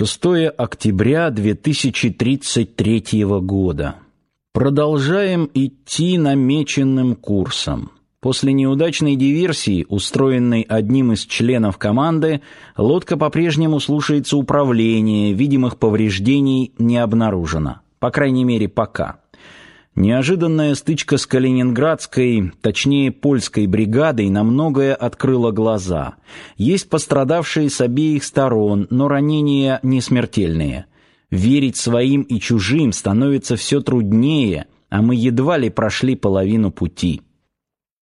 6 октября 2033 года. Продолжаем идти намеченным курсом. После неудачной диверсии, устроенной одним из членов команды, лодка по-прежнему слушается управления, видимых повреждений не обнаружено. По крайней мере, пока. Неожиданная стычка с Калининградской, точнее польской бригадой, на многое открыла глаза. Есть пострадавшие с обеих сторон, но ранения не смертельные. Верить своим и чужим становится все труднее, а мы едва ли прошли половину пути.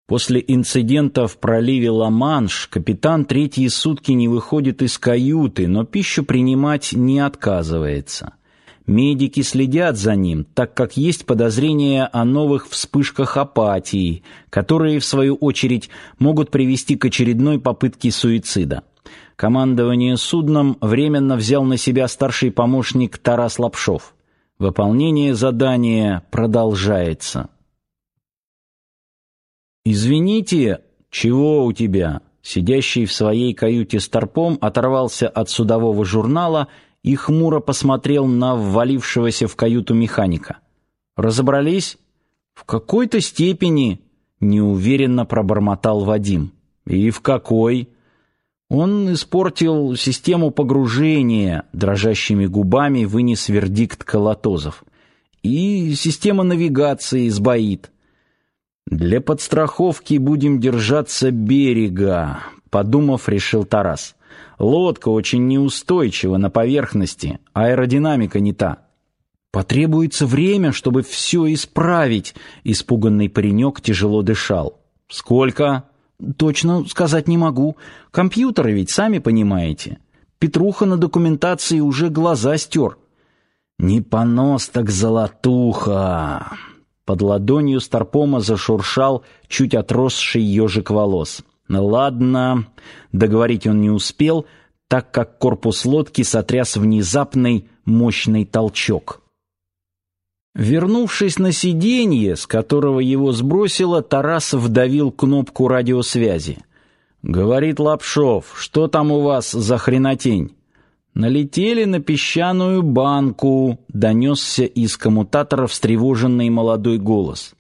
После инцидента в проливе Ла-Манш капитан третьи сутки не выходит из каюты, но пищу принимать не отказывается. Медики следят за ним, так как есть подозрения о новых вспышках апатии, которые, в свою очередь, могут привести к очередной попытке суицида. Командование судном временно взял на себя старший помощник Тарас Лапшов. Выполнение задания продолжается. «Извините, чего у тебя?» Сидящий в своей каюте старпом оторвался от судового журнала и хмуро посмотрел на ввалившегося в каюту механика. Разобрались? В какой-то степени, неуверенно пробормотал Вадим. И в какой? Он испортил систему погружения, дрожащими губами вынес вердикт Колотозов. И система навигации сбоит. Для подстраховки будем держаться берега, подумав, решил Тарас. Лодка очень неустойчива на поверхности, аэродинамика не та. Потребуется время, чтобы все исправить, испуганный паренек тяжело дышал. Сколько? Точно сказать не могу. Компьютеры ведь сами понимаете. Петруха на документации уже глаза стер. Не понос так золотуха. Под ладонью Старпома зашуршал чуть отросший ежик волос. Ладно, договорить он не успел, так как корпус лодки сотряс внезапный мощный толчок. Вернувшись на сиденье, с которого его сбросило, Тарас вдавил кнопку радиосвязи. Говорит Лапшов: "Что там у вас за хренотень?" Налетели на песчаную банку, донесся из коммутатора встревоженный молодой голос.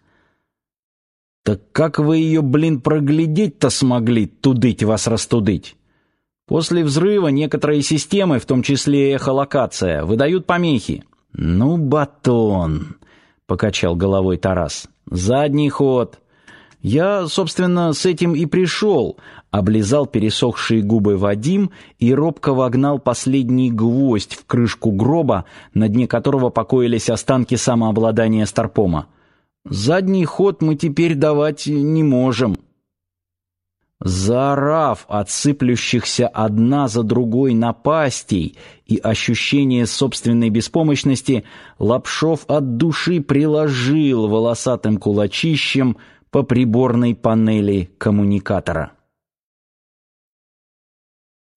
Так как вы ее, блин, проглядеть-то смогли, тудыть вас растудыть? После взрыва некоторые системы, в том числе эхолокация, выдают помехи. Ну, батон, покачал головой Тарас. Задний ход. Я, собственно, с этим и пришел. Облизал пересохшие губы Вадим и робко вогнал последний гвоздь в крышку гроба, на дне которого покоились останки самообладания Старпома. Задний ход мы теперь давать не можем. Заорав от сыплющихся одна за другой напастей и ощущение собственной беспомощности, Лапшов от души приложил волосатым кулачищем по приборной панели коммуникатора.